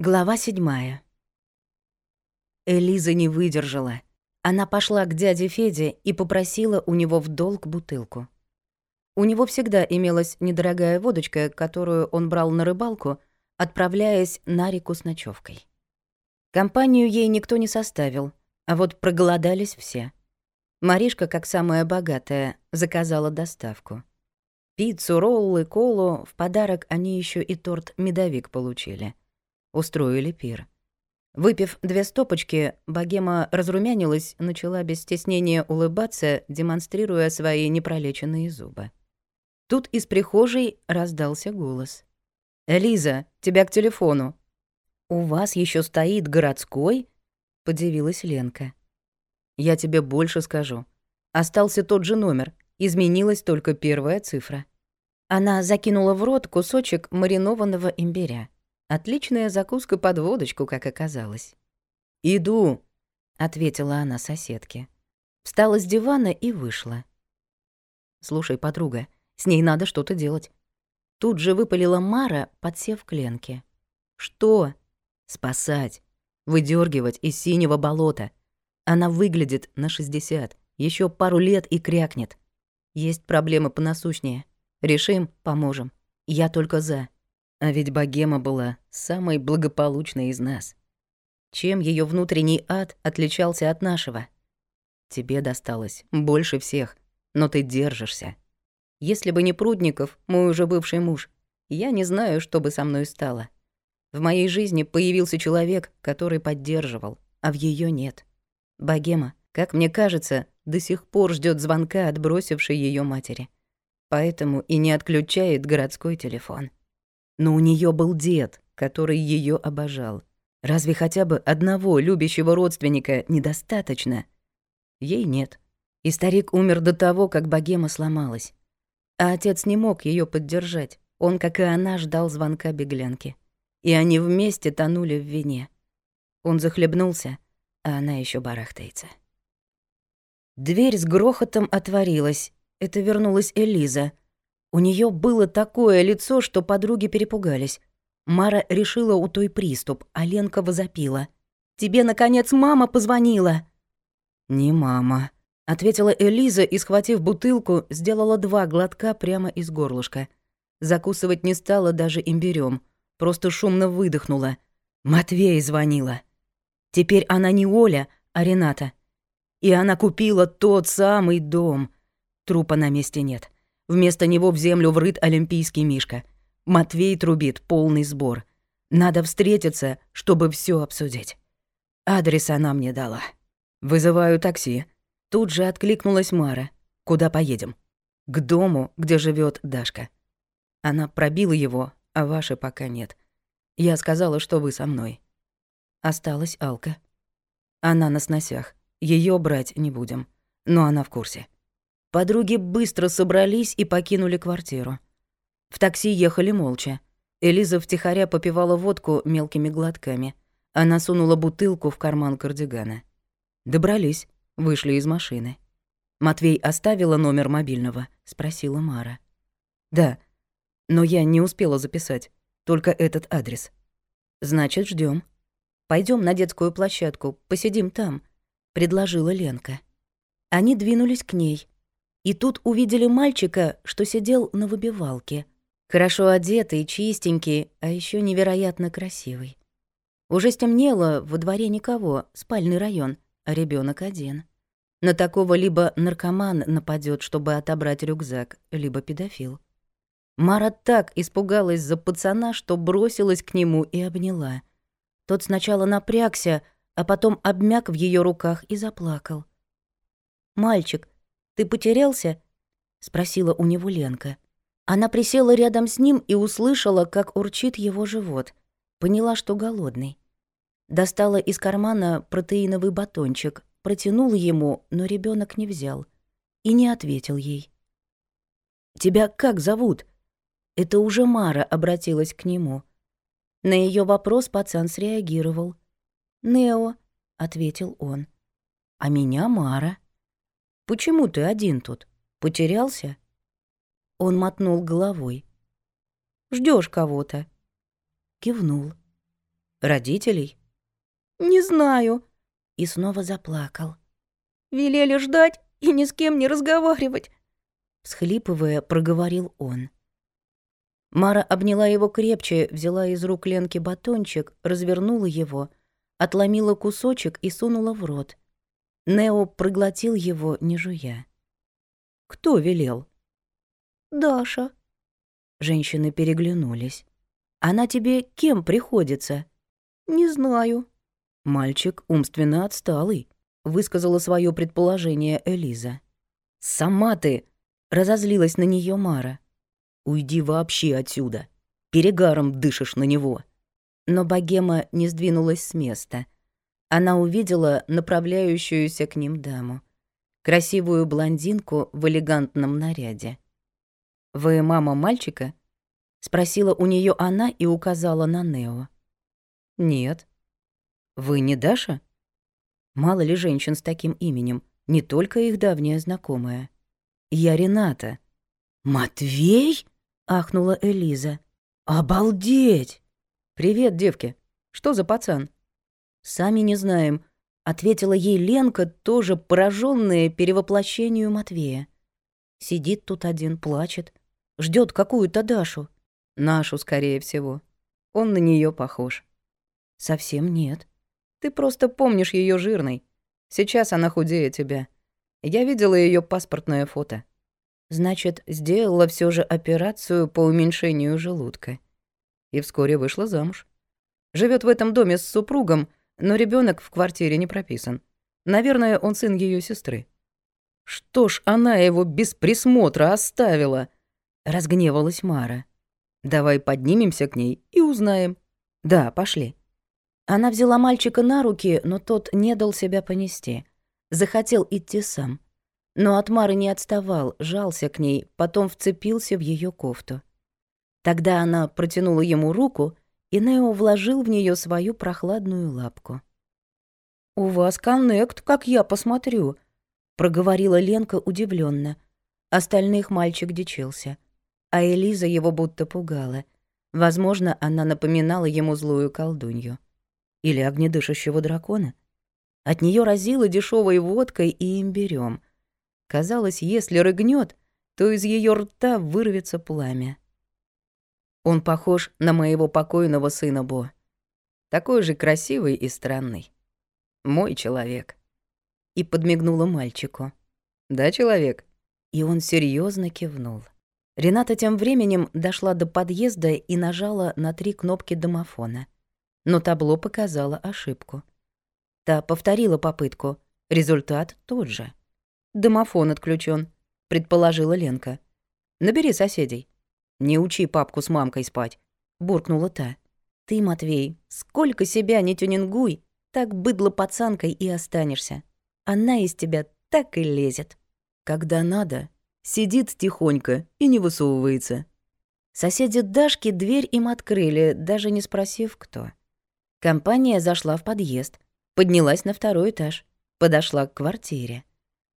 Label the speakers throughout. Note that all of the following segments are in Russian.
Speaker 1: Глава седьмая. Элиза не выдержала. Она пошла к дяде Феде и попросила у него в долг бутылку. У него всегда имелась недорогая водочка, которую он брал на рыбалку, отправляясь на реку с ночевкой. Компанию ей никто не составил, а вот проголодались все. Маришка, как самая богатая, заказала доставку. Пиццу, роллы, колу, в подарок они еще и торт-медовик получили — устроили пир. Выпив две стопочки, богема разрумянилась, начала без стеснения улыбаться, демонстрируя свои непролеченные зубы. Тут из прихожей раздался голос. «Элиза, тебя к телефону». «У вас еще стоит городской?» — подивилась Ленка. «Я тебе больше скажу. Остался тот же номер, изменилась только первая цифра». Она закинула в рот кусочек маринованного имбиря. Отличная закуска под водочку, как оказалось. «Иду», — ответила она соседке. Встала с дивана и вышла. «Слушай, подруга, с ней надо что-то делать». Тут же выпалила Мара, подсев к Ленке. «Что?» «Спасать. Выдергивать из синего болота. Она выглядит на 60. Еще пару лет и крякнет. Есть проблемы понасущнее. Решим, поможем. Я только за. А ведь богема была самой благополучной из нас. Чем ее внутренний ад отличался от нашего? Тебе досталось больше всех, но ты держишься. Если бы не Прудников, мой уже бывший муж, я не знаю, что бы со мной стало. В моей жизни появился человек, который поддерживал, а в ее нет. Богема, как мне кажется, до сих пор ждет звонка от бросившей ее матери. Поэтому и не отключает городской телефон. Но у нее был дед, который ее обожал. Разве хотя бы одного любящего родственника недостаточно? Ей нет. И старик умер до того, как богема сломалась. А отец не мог ее поддержать. Он, как и она, ждал звонка беглянки. И они вместе тонули в вине. Он захлебнулся, а она еще барахтается. Дверь с грохотом отворилась. Это вернулась Элиза — у нее было такое лицо, что подруги перепугались. Мара решила у той приступ, а Ленка возопила. «Тебе, наконец, мама позвонила!» «Не мама», — ответила Элиза и, схватив бутылку, сделала два глотка прямо из горлышка. Закусывать не стала даже имбирём, просто шумно выдохнула. Матвей звонила. Теперь она не Оля, а Рената. И она купила тот самый дом. Трупа на месте нет. Вместо него в землю врыт олимпийский мишка. Матвей трубит полный сбор. Надо встретиться, чтобы все обсудить. Адрес она мне дала. Вызываю такси. Тут же откликнулась Мара. Куда поедем? К дому, где живет Дашка. Она пробила его, а вашей пока нет. Я сказала, что вы со мной. Осталась Алка. Она на сносях. Ее брать не будем. Но она в курсе. Подруги быстро собрались и покинули квартиру. В такси ехали молча. Элиза втихаря попивала водку мелкими глотками. Она сунула бутылку в карман кардигана. Добрались, вышли из машины. «Матвей оставила номер мобильного?» — спросила Мара. «Да, но я не успела записать, только этот адрес». «Значит, ждем. Пойдем на детскую площадку, посидим там», — предложила Ленка. Они двинулись к ней — и тут увидели мальчика, что сидел на выбивалке. Хорошо одетый, чистенький, а еще невероятно красивый. Уже стемнело, во дворе никого, спальный район, а ребенок один. На такого либо наркоман нападет, чтобы отобрать рюкзак, либо педофил. Мара так испугалась за пацана, что бросилась к нему и обняла. Тот сначала напрягся, а потом обмяк в ее руках и заплакал. «Мальчик, ты потерялся?» — спросила у него Ленка. Она присела рядом с ним и услышала, как урчит его живот. Поняла, что голодный. Достала из кармана протеиновый батончик, протянула ему, но ребенок не взял и не ответил ей. «Тебя как зовут?» Это уже Мара обратилась к нему. На ее вопрос пацан среагировал. «Нео», — ответил он. «А меня Мара». Почему ты один тут? Потерялся?» Он мотнул головой. Ждешь кого-то?» Кивнул. Родителей?
Speaker 2: Не знаю.
Speaker 1: И снова заплакал.
Speaker 2: Велели ждать и ни с кем не разговаривать.
Speaker 1: Всхлипывая, проговорил он. Мара обняла его крепче, взяла из рук Ленки батончик, развернула его, отломила кусочек и сунула в рот. Нео проглотил его, не жуя. «Кто велел?»
Speaker 2: «Даша».
Speaker 1: Женщины переглянулись. «Она тебе кем приходится?»
Speaker 2: «Не знаю».
Speaker 1: «Мальчик умственно отсталый», — высказала свое предположение Элиза. «Сама ты!» — разозлилась на нее Мара. «Уйди вообще отсюда. Перегаром дышишь на него». Но богема не сдвинулась с места. Она увидела направляющуюся к ним даму. Красивую блондинку в элегантном наряде. «Вы мама мальчика?» — спросила у нее она и указала на Нео. «Нет». «Вы не Даша?» Мало ли женщин с таким именем, не только их давняя знакомая. «Я Рената». «Матвей?» — ахнула Элиза. «Обалдеть!» «Привет, девки. Что за пацан?» «Сами не знаем», — ответила ей Ленка, тоже пораженная перевоплощению Матвея. Сидит тут один, плачет, ждет какую-то Дашу. Нашу, скорее всего. Он на нее похож. Совсем нет. Ты просто помнишь ее жирной. Сейчас она худее тебя. Я видела ее паспортное фото. Значит, сделала все же операцию по уменьшению желудка. И вскоре вышла замуж. Живет в этом доме с супругом, но ребенок в квартире не прописан. Наверное, он сын ее сестры. Что ж она его без присмотра оставила? Разгневалась Мара. Давай поднимемся к ней и узнаем. Да, пошли. Она взяла мальчика на руки, но тот не дал себя понести. Захотел идти сам. Но от Мары не отставал, жался к ней, потом вцепился в ее кофту. Тогда она протянула ему руку, и Нео вложил в нее свою прохладную лапку. «У вас коннект, как я посмотрю», — проговорила Ленка удивленно. Остальных мальчик дичился. А Элиза его будто пугала. Возможно, она напоминала ему злую колдунью. Или огнедышащего дракона. От нее разило дешевой водкой и имбирем. Казалось, если рыгнет, то из ее рта вырвется пламя. Он похож на моего покойного сына Бо. Такой же красивый и странный. Мой человек. И подмигнула мальчику. Да, человек? И он серьезно кивнул. Рената тем временем дошла до подъезда и нажала на три кнопки домофона. Но табло показало ошибку. Та повторила попытку. Результат тот же. «Домофон отключен, предположила Ленка. «Набери соседей». «Не учи папку с мамкой спать», — буркнула та. «Ты, Матвей, сколько себя не тюнингуй, так быдло пацанкой и останешься. Она из тебя так и лезет. Когда надо, сидит тихонько и не высовывается». Соседи Дашки дверь им открыли, даже не спросив, кто. Компания зашла в подъезд, поднялась на второй этаж, подошла к квартире.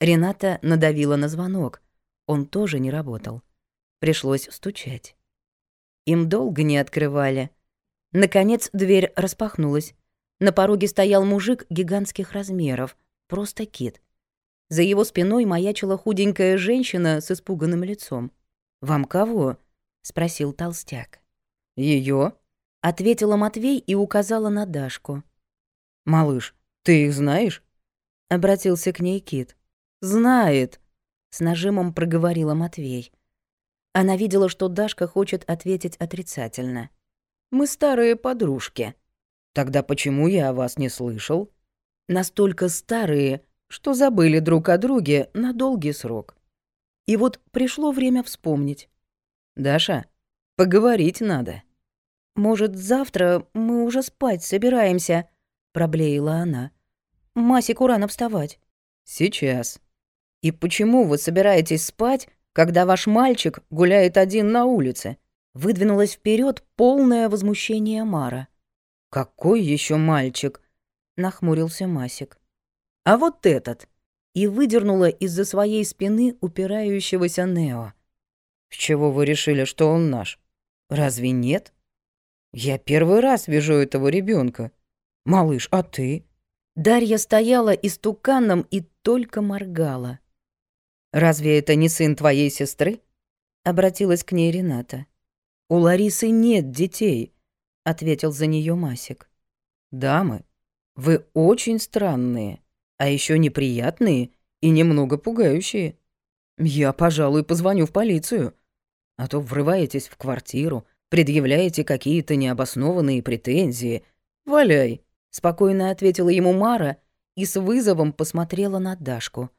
Speaker 1: Рената надавила на звонок. Он тоже не работал. Пришлось стучать. Им долго не открывали. Наконец дверь распахнулась. На пороге стоял мужик гигантских размеров, просто кит. За его спиной маячила худенькая женщина с испуганным лицом. «Вам кого?» — спросил толстяк. Ее? ответила Матвей и указала на Дашку. «Малыш, ты их знаешь?» — обратился к ней Кит. «Знает», — с нажимом проговорила Матвей. Она видела, что Дашка хочет ответить отрицательно. «Мы старые подружки». «Тогда почему я о вас не слышал?» «Настолько старые, что забыли друг о друге на долгий срок. И вот пришло время вспомнить. Даша, поговорить надо». «Может, завтра мы уже спать собираемся?» — проблеяла она. «Масику рано вставать». «Сейчас», «И почему вы собираетесь спать, когда ваш мальчик гуляет один на улице?» Выдвинулась вперед полное возмущение Мара. «Какой еще мальчик?» — нахмурился Масик. «А вот этот!» и выдернула из-за своей спины упирающегося Нео. «С чего вы решили, что он наш? Разве нет?»
Speaker 3: Я первый раз вижу этого ребенка. Малыш, а ты?
Speaker 1: Дарья стояла истуканом и только моргала. «Разве это не сын твоей сестры?» — обратилась к ней Рената. «У Ларисы нет детей», — ответил за нее Масик. «Дамы, вы очень странные, а еще неприятные и немного пугающие. Я, пожалуй, позвоню в полицию, а то врываетесь в квартиру, предъявляете какие-то необоснованные претензии. Валяй!» Спокойно ответила ему Мара и с вызовом посмотрела на Дашку.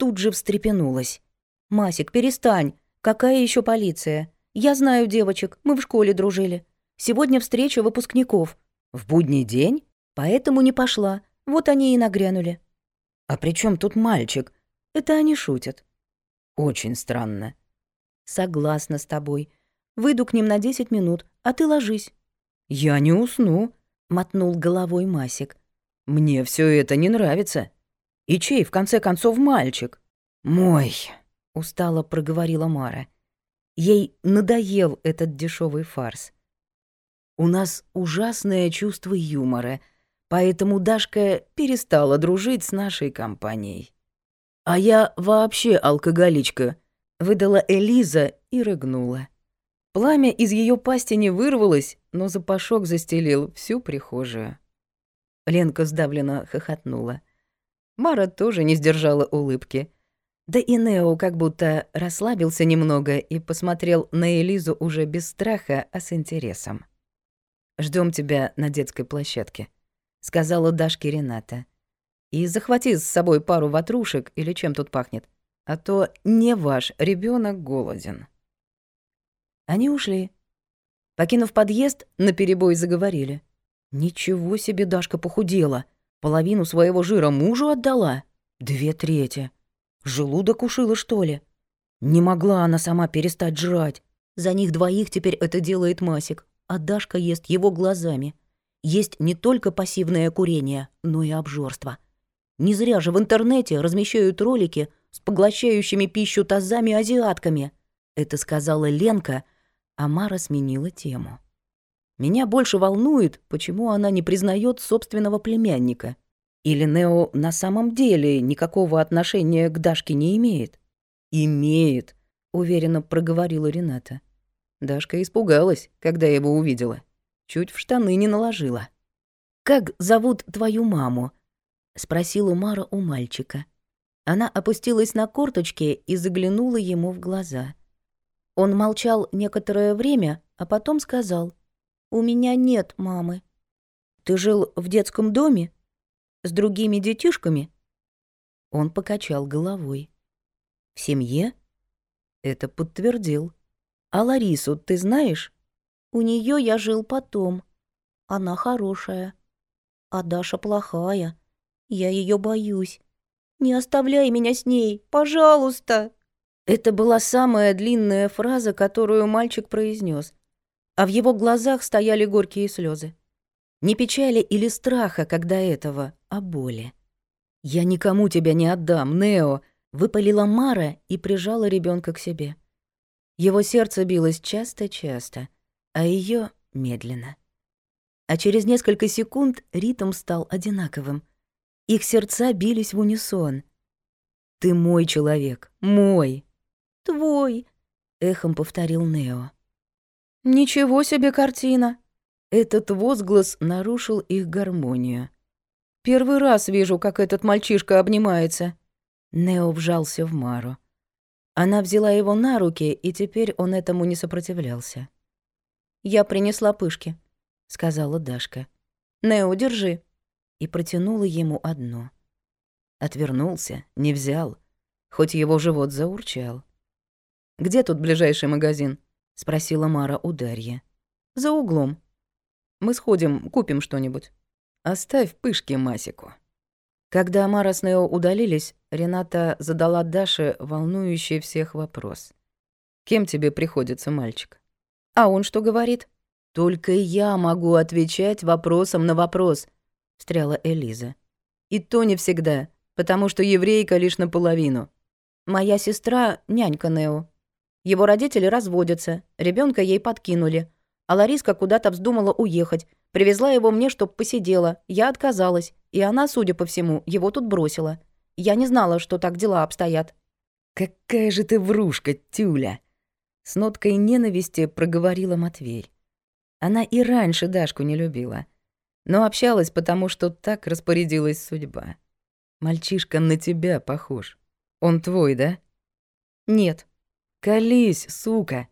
Speaker 1: Тут же встрепенулась.
Speaker 2: «Масик, перестань. Какая еще полиция? Я знаю девочек, мы в школе дружили. Сегодня встреча выпускников.
Speaker 1: В будний день?
Speaker 2: Поэтому не пошла. Вот они и нагрянули».
Speaker 1: «А при чем тут мальчик?»
Speaker 2: «Это они шутят».
Speaker 1: «Очень странно».
Speaker 2: «Согласна с тобой. Выйду к ним на 10 минут, а ты ложись».
Speaker 1: «Я не усну»,
Speaker 2: мотнул головой Масик.
Speaker 1: Мне все это не нравится. И чей, в конце концов, мальчик? Мой, устало проговорила Мара. Ей надоел этот дешевый фарс. У нас ужасное чувство юмора, поэтому Дашка перестала дружить с нашей компанией. А я вообще алкоголичка, выдала Элиза и рыгнула. Пламя из ее пасти не вырвалось, но запашок застелил всю прихожую. Ленка сдавленно хохотнула. Мара тоже не сдержала улыбки. Да и Нео как будто расслабился немного и посмотрел на Элизу уже без страха, а с интересом. Ждем тебя на детской площадке», — сказала Дашке Рената. «И захвати с собой пару ватрушек или чем тут пахнет, а то не ваш ребенок голоден». Они ушли. Покинув подъезд, наперебой заговорили. «Ничего себе Дашка похудела. Половину своего жира мужу отдала. Две трети. Желудок ушила, что ли? Не могла она сама перестать жрать. За них двоих теперь это делает Масик, а Дашка ест его глазами. Есть не только пассивное курение, но и обжорство. Не зря же в интернете размещают ролики с поглощающими пищу тазами азиатками. Это сказала Ленка — Амара сменила тему. Меня больше волнует, почему она не признает собственного племянника. Или Нео на самом деле никакого отношения к Дашке не имеет? Имеет, уверенно проговорила Рената. Дашка испугалась, когда его увидела. Чуть в штаны не наложила. «Как зовут твою маму?» — спросила Мара у мальчика. Она опустилась на корточки и заглянула ему в глаза. Он молчал некоторое время, а потом сказал. «У меня нет мамы». «Ты жил в детском доме? С другими детишками?» Он покачал головой. «В семье?» Это подтвердил. «А Ларису ты знаешь?» «У нее я жил потом. Она хорошая. А Даша плохая. Я ее боюсь. Не оставляй меня с ней, пожалуйста!» Это была самая длинная фраза, которую мальчик произнес, а в его глазах стояли горькие слезы. Не печали или страха, когда этого, а боли. «Я никому тебя не отдам, Нео!» — выпалила Мара и прижала ребенка к себе. Его сердце билось часто-часто, а ее медленно. А через несколько секунд ритм стал одинаковым. Их сердца бились в унисон. «Ты мой человек, мой!»
Speaker 2: твой», —
Speaker 1: эхом повторил Нео. «Ничего себе картина!» Этот возглас нарушил их гармонию. «Первый раз вижу, как этот мальчишка обнимается». Нео вжался в Мару. Она взяла его на руки, и теперь он этому не сопротивлялся. «Я принесла пышки», — сказала Дашка. «Нео, держи». И протянула ему одно. Отвернулся, не взял, хоть его живот заурчал. «Где тут ближайший магазин?» — спросила Мара у Дарьи. «За углом. Мы сходим, купим что-нибудь. Оставь пышки Масику». Когда Мара с Нео удалились, Рената задала Даше волнующий всех вопрос. «Кем тебе приходится мальчик?» «А он что говорит?» «Только я могу отвечать вопросом на вопрос», — встряла Элиза. «И то не всегда, потому что еврейка лишь наполовину. Моя сестра — нянька Нео. Его родители разводятся, ребенка ей подкинули.
Speaker 2: А Лариска куда-то вздумала уехать. Привезла его мне, чтоб посидела. Я отказалась. И она, судя по всему, его тут бросила. Я не знала, что так дела обстоят.
Speaker 1: «Какая же ты врушка, Тюля!» С ноткой ненависти проговорила Матвей. Она и раньше Дашку не любила, но общалась потому, что так распорядилась судьба. Мальчишка на тебя похож. Он твой, да?
Speaker 2: Нет.
Speaker 1: Колись, сука,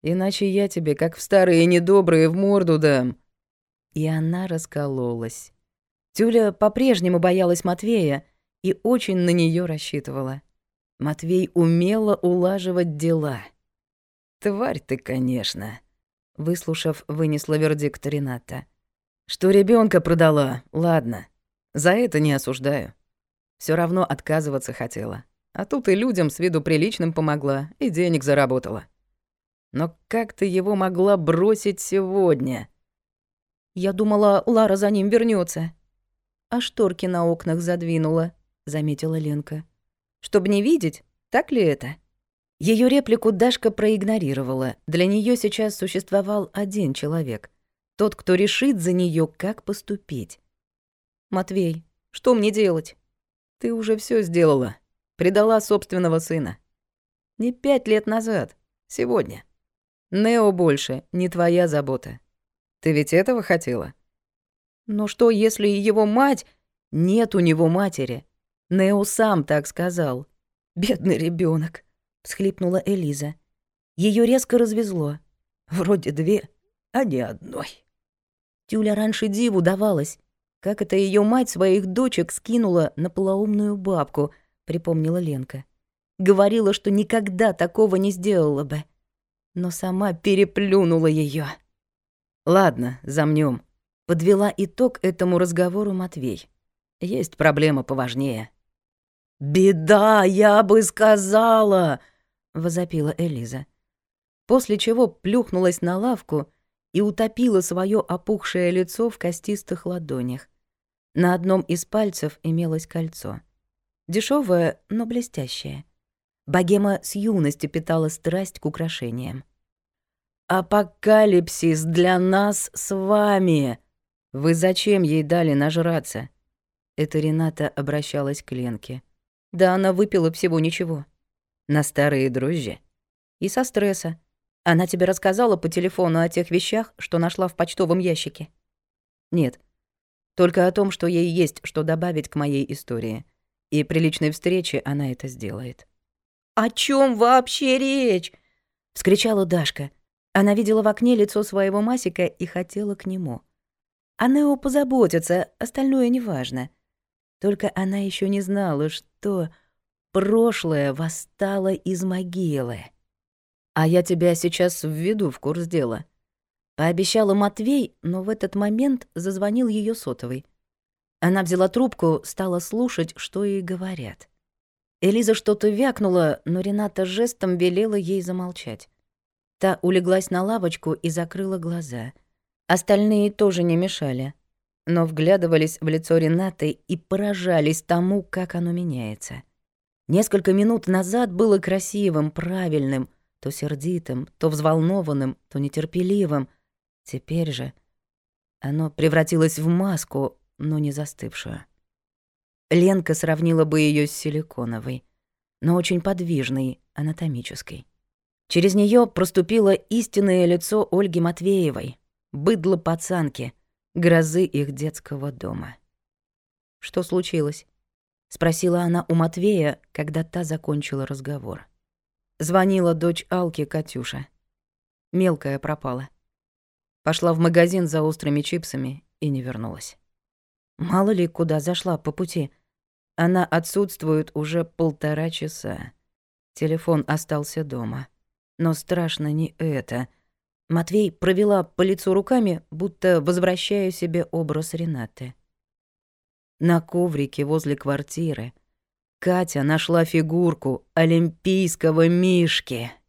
Speaker 1: иначе я тебе, как в старые недобрые, в морду дам. И она раскололась. Тюля по-прежнему боялась Матвея и очень на нее рассчитывала. Матвей умело улаживать дела. «Тварь ты, конечно», — выслушав, вынесла вердикт Рената. «Что ребенка продала, ладно. За это не осуждаю. Все равно отказываться хотела. А тут и людям с виду приличным помогла, и денег заработала. Но как ты его могла бросить сегодня?»
Speaker 2: «Я думала, Лара за ним вернется. «А шторки на окнах задвинула», — заметила Ленка. «Чтоб не видеть, так ли это?»
Speaker 1: Ее реплику Дашка проигнорировала. Для нее сейчас существовал один человек. Тот, кто решит за нее, как поступить.
Speaker 2: «Матвей, что мне делать?»
Speaker 1: «Ты уже все сделала. Предала собственного сына. Не пять лет назад. Сегодня. Нео больше не твоя забота. Ты ведь этого хотела?»
Speaker 2: Но что, если его мать...
Speaker 1: Нет у него матери. Нео сам так сказал.
Speaker 2: Бедный ребенок, всхлипнула Элиза. Ее резко развезло. Вроде две, а не одной. Тюля раньше диву давалась. Как это ее мать своих дочек скинула на полоумную бабку, припомнила Ленка. Говорила, что никогда такого не сделала бы. Но сама переплюнула ее.
Speaker 1: Ладно, замнем. Подвела итог этому разговору Матвей. Есть проблема поважнее.
Speaker 2: «Беда, я бы сказала!» — возопила Элиза.
Speaker 1: После чего плюхнулась на лавку и утопила свое опухшее лицо в костистых ладонях. На одном из пальцев имелось кольцо. Дешевое, но блестящее. Богема с юности питала страсть к украшениям.
Speaker 2: «Апокалипсис для нас с вами!»
Speaker 1: «Вы зачем ей дали нажраться?» Это Рената обращалась к Ленке.
Speaker 2: «Да она выпила всего ничего».
Speaker 1: «На старые дрожжи?»
Speaker 2: «И со стресса. Она тебе рассказала по телефону о тех вещах, что нашла в почтовом ящике?»
Speaker 1: «Нет. Только о том, что ей есть что добавить к моей истории. И при личной встрече она это сделает».
Speaker 2: «О чем вообще речь?» — вскричала Дашка. Она видела в окне лицо своего Масика и хотела к нему. О Нео позаботится, остальное неважно. Только она еще не знала, что прошлое восстало из могилы.
Speaker 1: «А я тебя сейчас введу в курс дела», — пообещала Матвей, но в этот момент зазвонил ее сотовый. Она взяла трубку, стала слушать, что ей говорят. Элиза что-то вякнула, но Рената жестом велела ей замолчать. Та улеглась на лавочку и закрыла глаза — Остальные тоже не мешали, но вглядывались в лицо Ренаты и поражались тому, как оно меняется. Несколько минут назад было красивым, правильным, то сердитым, то взволнованным, то нетерпеливым. Теперь же оно превратилось в маску, но не застывшую. Ленка сравнила бы ее с силиконовой, но очень подвижной, анатомической. Через нее проступило истинное лицо Ольги Матвеевой, быдло пацанки, грозы их детского дома. «Что случилось?» — спросила она у Матвея, когда та закончила разговор. Звонила дочь Алки, Катюша. Мелкая пропала. Пошла в магазин за острыми чипсами и не вернулась. Мало ли, куда зашла по пути. Она отсутствует уже полтора часа. Телефон остался дома. Но страшно не это — Матвей провела по лицу руками, будто возвращая себе образ Ренаты. На коврике возле квартиры Катя нашла фигурку олимпийского мишки —